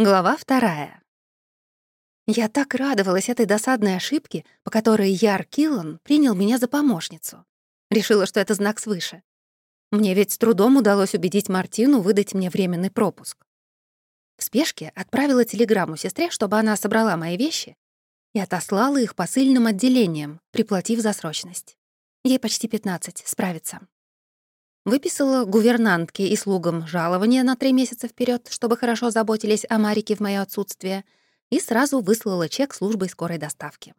Глава вторая. Я так радовалась этой досадной ошибке, по которой Яр Киллан принял меня за помощницу. Решила, что это знак свыше. Мне ведь с трудом удалось убедить Мартину выдать мне временный пропуск. В спешке отправила телеграмму сестре, чтобы она собрала мои вещи и отослала их посыльным отделениям, приплатив за срочность. Ей почти 15, справится. Выписала гувернантке и слугам жалование на три месяца вперед, чтобы хорошо заботились о Марике в моё отсутствие, и сразу выслала чек службой скорой доставки.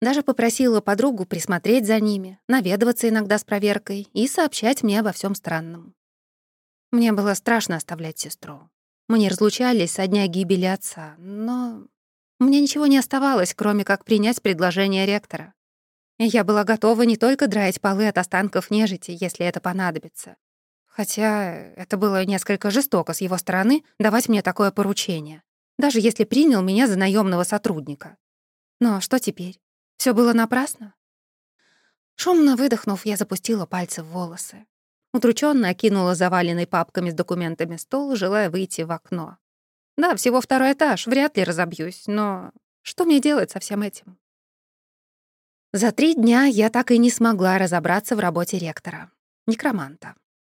Даже попросила подругу присмотреть за ними, наведываться иногда с проверкой и сообщать мне обо всем странном. Мне было страшно оставлять сестру. Мы не разлучались со дня гибели отца, но мне ничего не оставалось, кроме как принять предложение ректора. Я была готова не только драить полы от останков нежити, если это понадобится. Хотя это было несколько жестоко с его стороны давать мне такое поручение, даже если принял меня за наемного сотрудника. Но что теперь? Все было напрасно? Шумно выдохнув, я запустила пальцы в волосы. Удрученно окинула заваленный папками с документами стол, желая выйти в окно. Да, всего второй этаж, вряд ли разобьюсь, но что мне делать со всем этим? За три дня я так и не смогла разобраться в работе ректора. Некроманта.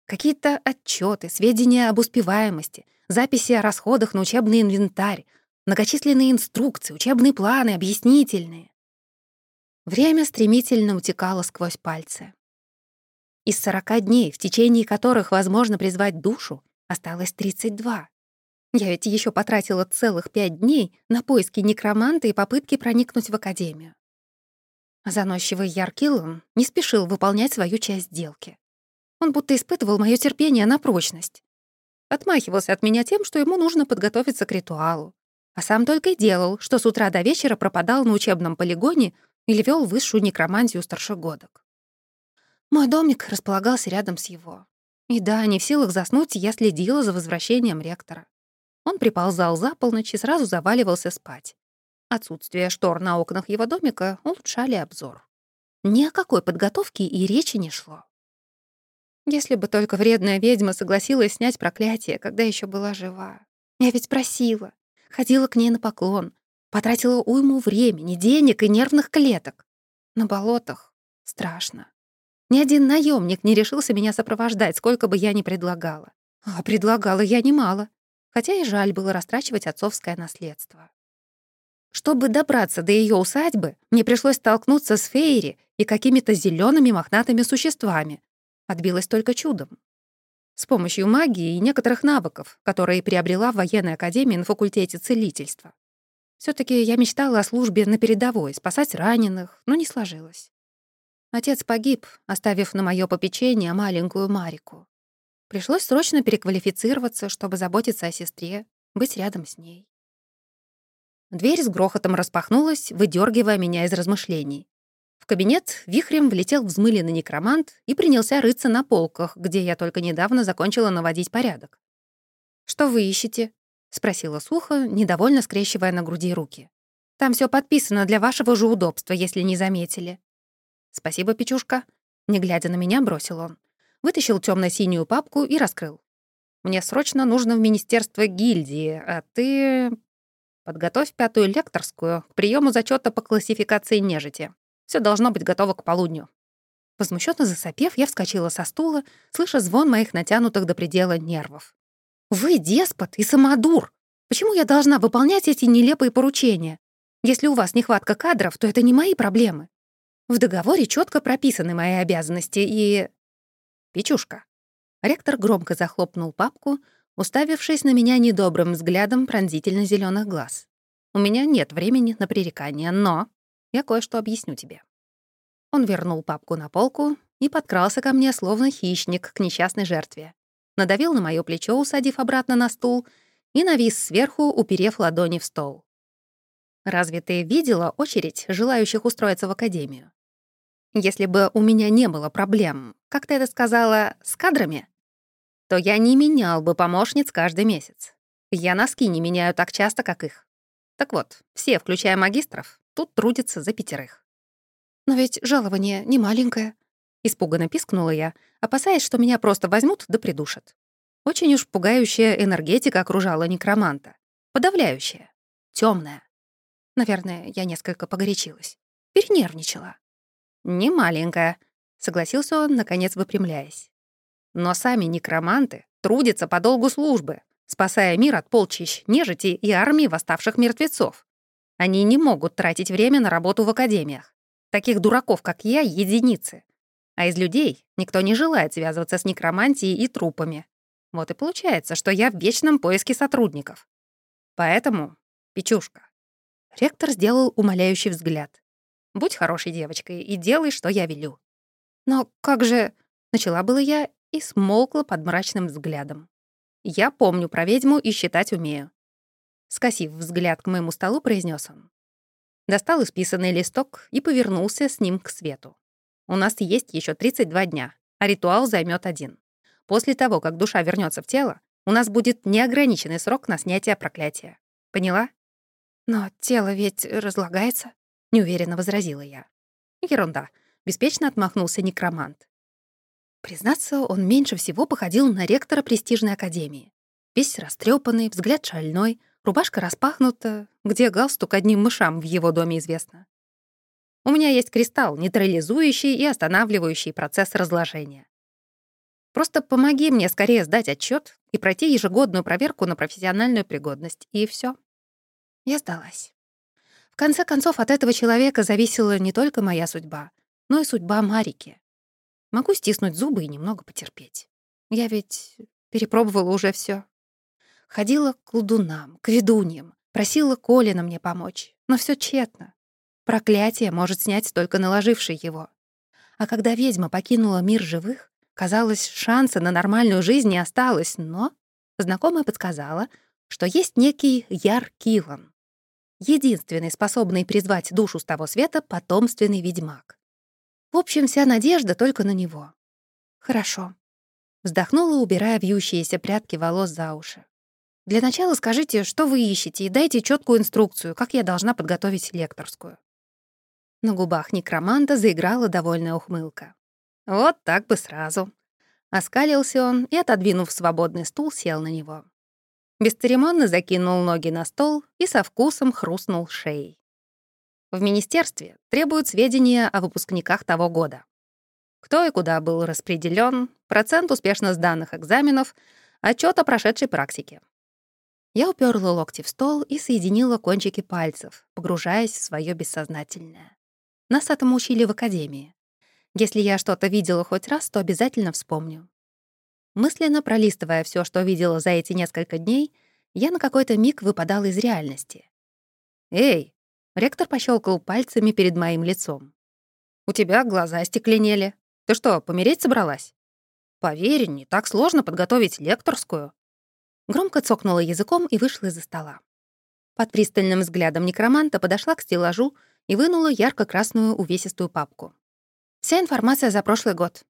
Какие-то отчеты, сведения об успеваемости, записи о расходах на учебный инвентарь, многочисленные инструкции, учебные планы, объяснительные. Время стремительно утекало сквозь пальцы. Из 40 дней, в течение которых возможно призвать душу, осталось 32. Я ведь еще потратила целых пять дней на поиски некроманта и попытки проникнуть в академию. Заносчивый Яркилон не спешил выполнять свою часть сделки. Он будто испытывал моё терпение на прочность. Отмахивался от меня тем, что ему нужно подготовиться к ритуалу. А сам только и делал, что с утра до вечера пропадал на учебном полигоне или вел высшую некромантию старшегодок. Мой домик располагался рядом с его. И да, не в силах заснуть, я следила за возвращением ректора. Он приползал за полночь и сразу заваливался спать. Отсутствие штор на окнах его домика улучшали обзор. Ни о какой подготовке и речи не шло. Если бы только вредная ведьма согласилась снять проклятие, когда еще была жива. Я ведь просила, ходила к ней на поклон, потратила уйму времени, денег и нервных клеток. На болотах страшно. Ни один наемник не решился меня сопровождать, сколько бы я ни предлагала. А предлагала я немало, хотя и жаль было растрачивать отцовское наследство. Чтобы добраться до ее усадьбы, мне пришлось столкнуться с Фейри и какими-то зелеными мохнатыми существами. Отбилась только чудом. С помощью магии и некоторых навыков, которые приобрела в военной академии на факультете целительства. все таки я мечтала о службе на передовой, спасать раненых, но не сложилось. Отец погиб, оставив на моё попечение маленькую Марику. Пришлось срочно переквалифицироваться, чтобы заботиться о сестре, быть рядом с ней. Дверь с грохотом распахнулась, выдергивая меня из размышлений. В кабинет вихрем влетел взмыленный некромант и принялся рыться на полках, где я только недавно закончила наводить порядок. «Что вы ищете?» — спросила сухо, недовольно скрещивая на груди руки. «Там все подписано для вашего же удобства, если не заметили». «Спасибо, Печушка», — не глядя на меня, бросил он. Вытащил темно синюю папку и раскрыл. «Мне срочно нужно в Министерство гильдии, а ты Подготовь пятую лекторскую к приему зачета по классификации нежити. Все должно быть готово к полудню». Возмущенно засопев, я вскочила со стула, слыша звон моих натянутых до предела нервов. «Вы деспот и самодур! Почему я должна выполнять эти нелепые поручения? Если у вас нехватка кадров, то это не мои проблемы. В договоре четко прописаны мои обязанности и...» «Печушка». Ректор громко захлопнул папку, уставившись на меня недобрым взглядом пронзительно зеленых глаз. «У меня нет времени на пререкания, но я кое-что объясню тебе». Он вернул папку на полку и подкрался ко мне, словно хищник, к несчастной жертве. Надавил на моё плечо, усадив обратно на стул, и навис сверху, уперев ладони в стол. «Разве ты видела очередь желающих устроиться в академию? Если бы у меня не было проблем, как ты это сказала, с кадрами, то я не менял бы помощниц каждый месяц. Я носки не меняю так часто, как их. Так вот, все, включая магистров, тут трудятся за пятерых. Но ведь жалование не маленькое. Испуганно пискнула я, опасаясь, что меня просто возьмут да придушат. Очень уж пугающая энергетика окружала некроманта. подавляющая, темная. Наверное, я несколько погорячилась. Перенервничала. «Не маленькая», — согласился он, наконец выпрямляясь. «Но сами некроманты трудятся по долгу службы, спасая мир от полчищ нежити и армии восставших мертвецов. Они не могут тратить время на работу в академиях. Таких дураков, как я, единицы. А из людей никто не желает связываться с некромантией и трупами. Вот и получается, что я в вечном поиске сотрудников. Поэтому, Печушка, ректор сделал умоляющий взгляд. Будь хорошей девочкой и делай, что я велю. Но как же... Начала было я и смолкла под мрачным взглядом. Я помню про ведьму и считать умею. Скосив взгляд к моему столу, произнес он. Достал исписанный листок и повернулся с ним к свету. У нас есть еще 32 дня, а ритуал займет один. После того, как душа вернется в тело, у нас будет неограниченный срок на снятие проклятия. Поняла? Но тело ведь разлагается, неуверенно возразила я. Ерунда, беспечно отмахнулся некромант. Признаться, он меньше всего походил на ректора престижной академии. Весь растрепанный, взгляд шальной, рубашка распахнута, где галстук одним мышам в его доме известно. У меня есть кристалл, нейтрализующий и останавливающий процесс разложения. Просто помоги мне скорее сдать отчет и пройти ежегодную проверку на профессиональную пригодность, и все. Я сдалась. В конце концов, от этого человека зависела не только моя судьба, но и судьба Марики. Могу стиснуть зубы и немного потерпеть. Я ведь перепробовала уже все. Ходила к колдунам, к ведуньям, просила Колина мне помочь, но все тщетно. Проклятие может снять только наложивший его. А когда ведьма покинула мир живых, казалось, шанса на нормальную жизнь не осталось, но знакомая подсказала, что есть некий Яр Килан, единственный способный призвать душу с того света потомственный ведьмак. В общем, вся надежда только на него. Хорошо. Вздохнула, убирая вьющиеся прядки волос за уши. Для начала скажите, что вы ищете, и дайте четкую инструкцию, как я должна подготовить лекторскую. На губах некроманта заиграла довольная ухмылка. Вот так бы сразу. Оскалился он и, отодвинув свободный стул, сел на него. Бесцеремонно закинул ноги на стол и со вкусом хрустнул шеей. В министерстве требуют сведения о выпускниках того года. Кто и куда был распределен, процент успешно сданных экзаменов, отчет о прошедшей практике. Я уперла локти в стол и соединила кончики пальцев, погружаясь в свое бессознательное. Нас этому учили в академии. Если я что-то видела хоть раз, то обязательно вспомню. Мысленно пролистывая все, что видела за эти несколько дней, я на какой-то миг выпадала из реальности. «Эй!» — ректор пощелкал пальцами перед моим лицом. «У тебя глаза остекленели. Ты что, помереть собралась? Поверь, не так сложно подготовить лекторскую». Громко цокнула языком и вышла из-за стола. Под пристальным взглядом некроманта подошла к стеллажу и вынула ярко-красную увесистую папку. Вся информация за прошлый год.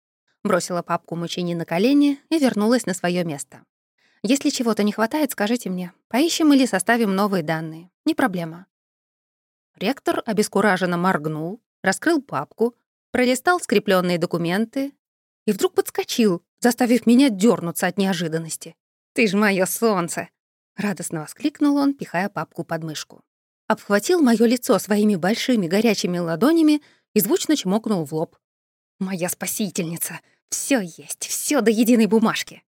Бросила папку мучений на колени и вернулась на свое место. Если чего-то не хватает, скажите мне. Поищем или составим новые данные. Не проблема. Ректор обескураженно моргнул, раскрыл папку, пролистал скрепленные документы и вдруг подскочил, заставив меня дернуться от неожиданности. «Ты ж мое солнце!» — радостно воскликнул он, пихая папку под мышку обхватил моё лицо своими большими горячими ладонями и звучно чмокнул в лоб. «Моя спасительница! Всё есть, всё до единой бумажки!»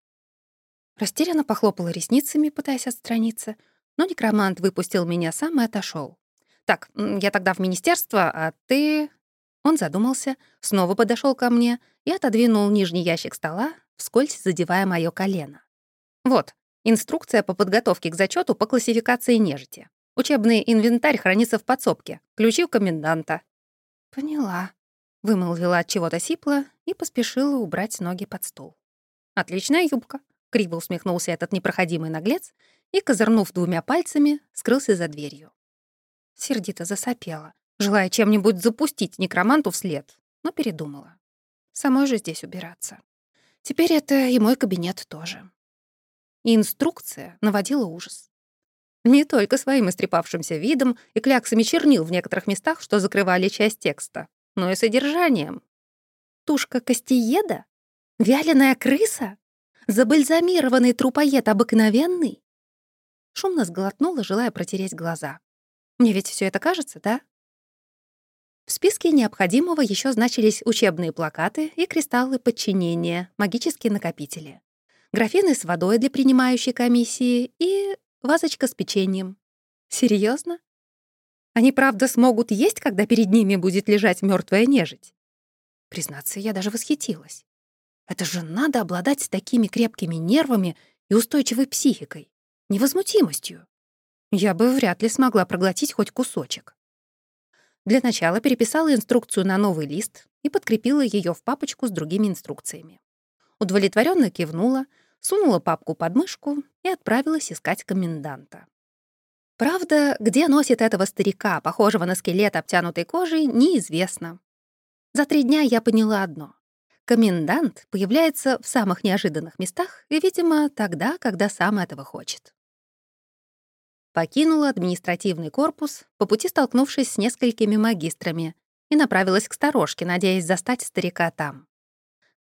Растерянно похлопала ресницами, пытаясь отстраниться, но некромант выпустил меня сам и отошёл. «Так, я тогда в министерство, а ты...» Он задумался, снова подошёл ко мне и отодвинул нижний ящик стола, вскользь задевая моё колено. «Вот, инструкция по подготовке к зачёту по классификации нежити. Учебный инвентарь хранится в подсобке. Ключи у коменданта». «Поняла», — вымолвила от чего-то сипла и поспешила убрать ноги под стол. «Отличная юбка», — криво усмехнулся этот непроходимый наглец и, козырнув двумя пальцами, скрылся за дверью. Сердито засопела, желая чем-нибудь запустить некроманту вслед, но передумала. Самой же здесь убираться. Теперь это и мой кабинет тоже. И инструкция наводила ужас. Не только своим истрепавшимся видом и кляксами чернил в некоторых местах, что закрывали часть текста, но и содержанием. Тушка костееда? Вяленая крыса? Забальзамированный трупоед обыкновенный? Шумно сглотнула, желая протереть глаза. Мне ведь все это кажется, да? В списке необходимого еще значились учебные плакаты и кристаллы подчинения, магические накопители, графины с водой для принимающей комиссии и вазочка с печеньем. Серьезно? Они правда смогут есть, когда перед ними будет лежать мертвая нежить? Признаться, я даже восхитилась. Это же надо обладать такими крепкими нервами и устойчивой психикой, невозмутимостью. Я бы вряд ли смогла проглотить хоть кусочек. Для начала переписала инструкцию на новый лист и подкрепила ее в папочку с другими инструкциями. Удовлетворенно кивнула, сунула папку под мышку и отправилась искать коменданта. Правда, где носит этого старика, похожего на скелет обтянутой кожей, неизвестно. За три дня я поняла одно. Комендант появляется в самых неожиданных местах и, видимо, тогда, когда сам этого хочет покинула административный корпус, по пути столкнувшись с несколькими магистрами, и направилась к сторожке, надеясь застать старика там.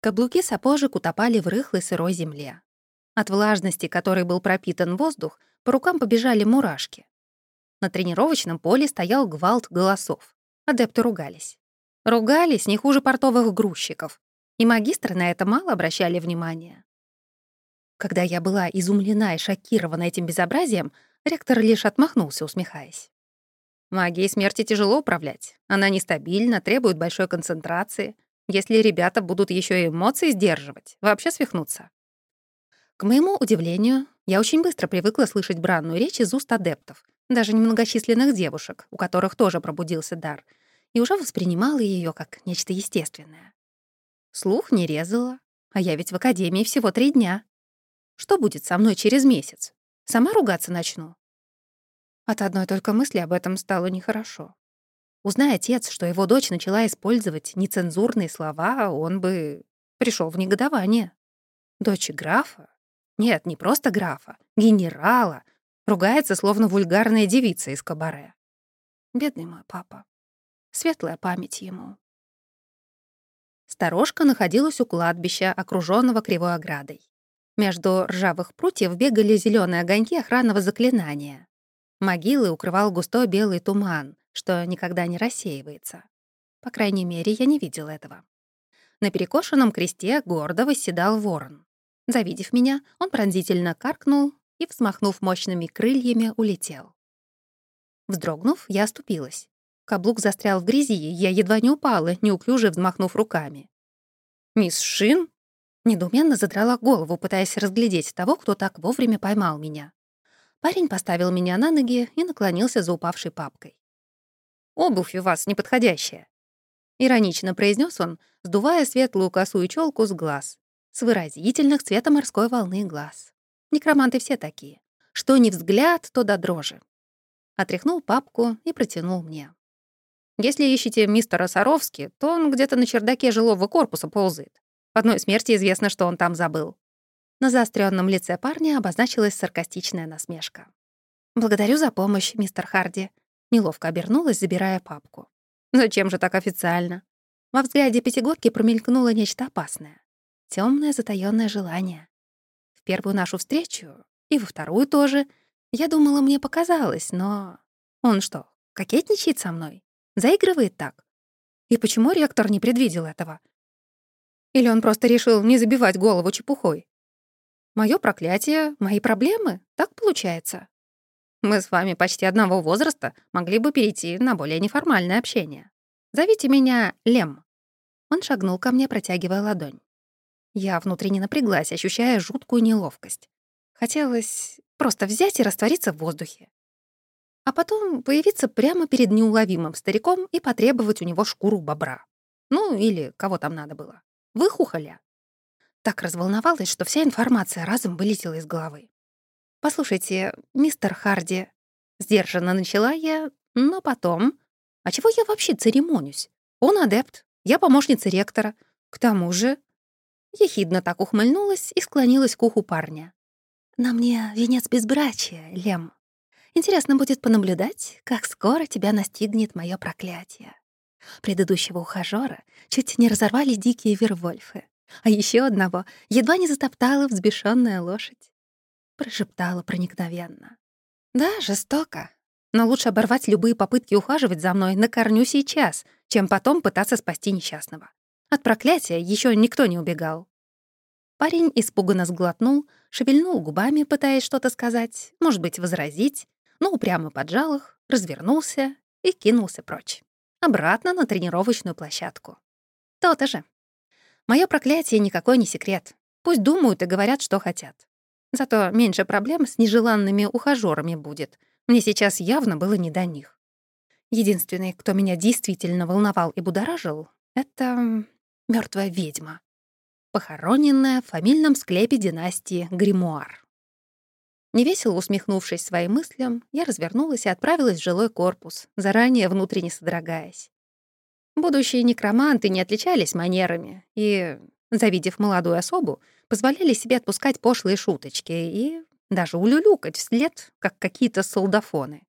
Каблуки сапожек утопали в рыхлой сырой земле. От влажности, которой был пропитан воздух, по рукам побежали мурашки. На тренировочном поле стоял гвалт голосов. Адепты ругались. Ругались не хуже портовых грузчиков. И магистры на это мало обращали внимания. Когда я была изумлена и шокирована этим безобразием, Ректор лишь отмахнулся, усмехаясь. Магией смерти тяжело управлять. Она нестабильна, требует большой концентрации. Если ребята будут еще и эмоции сдерживать, вообще свихнутся. К моему удивлению, я очень быстро привыкла слышать бранную речь из уст адептов, даже немногочисленных девушек, у которых тоже пробудился дар, и уже воспринимала ее как нечто естественное. Слух не резала, а я ведь в академии всего три дня. Что будет со мной через месяц? Сама ругаться начну. От одной только мысли об этом стало нехорошо. Узнай отец, что его дочь начала использовать нецензурные слова, он бы пришел в негодование. Дочь графа? Нет, не просто графа, генерала. Ругается, словно вульгарная девица из кабаре. Бедный мой папа. Светлая память ему. Сторожка находилась у кладбища, окруженного кривой оградой. Между ржавых прутьев бегали зеленые огоньки охранного заклинания. Могилы укрывал густой белый туман, что никогда не рассеивается. По крайней мере, я не видел этого. На перекошенном кресте гордо восседал ворон. Завидев меня, он пронзительно каркнул и, взмахнув мощными крыльями, улетел. Вздрогнув, я оступилась. Каблук застрял в грязи, я едва не упала, неуклюже взмахнув руками. «Мисс Шин?» Недуменно задрала голову, пытаясь разглядеть того, кто так вовремя поймал меня. Парень поставил меня на ноги и наклонился за упавшей папкой. «Обувь у вас неподходящая», — иронично произнес он, сдувая светлую косую челку с глаз, с выразительных цвета морской волны глаз. Некроманты все такие. Что ни взгляд, то до дрожи. Отряхнул папку и протянул мне. Если ищете мистера Саровски, то он где-то на чердаке жилого корпуса ползает. Одной смерти известно, что он там забыл. На заостренном лице парня обозначилась саркастичная насмешка. «Благодарю за помощь, мистер Харди». Неловко обернулась, забирая папку. «Зачем же так официально?» Во взгляде пятигорки промелькнуло нечто опасное. Темное затаённое желание. В первую нашу встречу и во вторую тоже. Я думала, мне показалось, но... Он что, кокетничает со мной? Заигрывает так? И почему ректор не предвидел этого? Или он просто решил не забивать голову чепухой? Моё проклятие, мои проблемы? Так получается. Мы с вами почти одного возраста могли бы перейти на более неформальное общение. Зовите меня Лем. Он шагнул ко мне, протягивая ладонь. Я внутренне напряглась, ощущая жуткую неловкость. Хотелось просто взять и раствориться в воздухе. А потом появиться прямо перед неуловимым стариком и потребовать у него шкуру бобра. Ну, или кого там надо было. Выхухоля. Так разволновалась, что вся информация разом вылетела из головы. «Послушайте, мистер Харди...» Сдержанно начала я, но потом... А чего я вообще церемонюсь? Он адепт, я помощница ректора. К тому же... Ехидно так ухмыльнулась и склонилась к уху парня. «На мне венец безбрачия, Лем. Интересно будет понаблюдать, как скоро тебя настигнет мое проклятие». Предыдущего ухажёра чуть не разорвали дикие вервольфы, а еще одного едва не затоптала взбешенная лошадь. Прошептала проникновенно. Да, жестоко. Но лучше оборвать любые попытки ухаживать за мной на корню сейчас, чем потом пытаться спасти несчастного. От проклятия еще никто не убегал. Парень испуганно сглотнул, шевельнул губами, пытаясь что-то сказать, может быть, возразить, но упрямо поджал их, развернулся и кинулся прочь. Обратно на тренировочную площадку. То-то же. Моё проклятие никакой не секрет. Пусть думают и говорят, что хотят. Зато меньше проблем с нежеланными ухажёрами будет. Мне сейчас явно было не до них. Единственный, кто меня действительно волновал и будоражил, — это мёртвая ведьма похороненная в фамильном склепе династии Гримуар. Невесело усмехнувшись своим мыслям, я развернулась и отправилась в жилой корпус, заранее внутренне содрогаясь. Будущие некроманты не отличались манерами и, завидев молодую особу, позволяли себе отпускать пошлые шуточки и даже улюлюкать вслед, как какие-то солдафоны.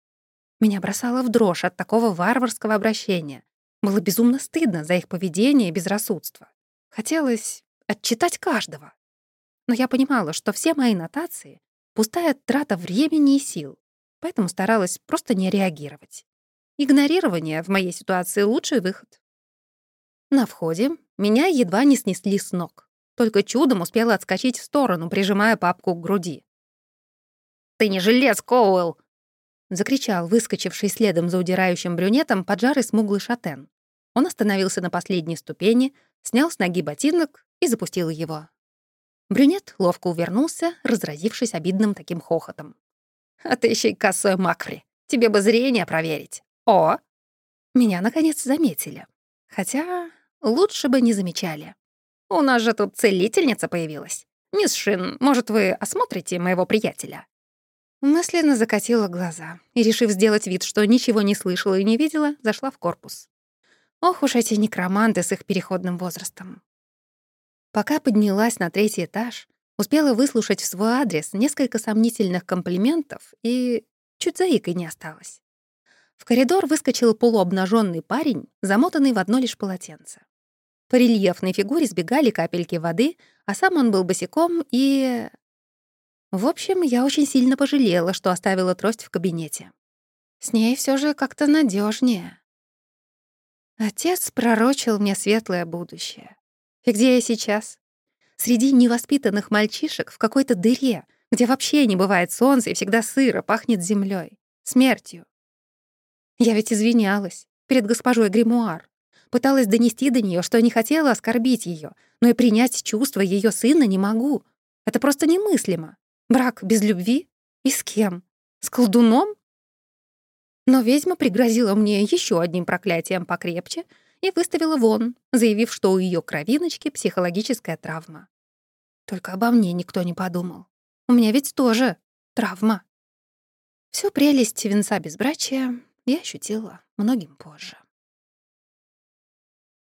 Меня бросало в дрожь от такого варварского обращения. Было безумно стыдно за их поведение и безрассудство. Хотелось отчитать каждого. Но я понимала, что все мои нотации — пустая трата времени и сил, поэтому старалась просто не реагировать. Игнорирование в моей ситуации — лучший выход. На входе меня едва не снесли с ног. Только чудом успела отскочить в сторону, прижимая папку к груди. «Ты не жилец, Коуэлл!» — закричал выскочивший следом за удирающим брюнетом поджарый смуглый шатен. Он остановился на последней ступени, снял с ноги ботинок и запустил его. Брюнет ловко увернулся, разразившись обидным таким хохотом. «А ты еще и косой макри. Тебе бы зрение проверить. О!» Меня, наконец, заметили. Хотя лучше бы не замечали. «У нас же тут целительница появилась. Мисс Шин, может, вы осмотрите моего приятеля?» Мысленно закатила глаза и, решив сделать вид, что ничего не слышала и не видела, зашла в корпус. Ох уж эти некроманты с их переходным возрастом. Пока поднялась на третий этаж, успела выслушать в свой адрес несколько сомнительных комплиментов и чуть заикой не осталось. В коридор выскочил полуобнаженный парень, замотанный в одно лишь полотенце. По рельефной фигуре сбегали капельки воды, а сам он был босиком и... В общем, я очень сильно пожалела, что оставила трость в кабинете. С ней все же как-то надежнее. Отец пророчил мне светлое будущее. И где я сейчас? Среди невоспитанных мальчишек в какой-то дыре, где вообще не бывает солнца и всегда сыро, пахнет землей, смертью. Я ведь извинялась перед госпожой Гримуар. Пыталась донести до нее, что не хотела оскорбить ее, но и принять чувства ее сына не могу. Это просто немыслимо. Брак без любви? И с кем? С колдуном? Но ведьма пригрозила мне еще одним проклятием покрепче — и выставила вон, заявив, что у ее кровиночки психологическая травма. Только обо мне никто не подумал. У меня ведь тоже травма. Всю прелесть венца безбрачия я ощутила многим позже.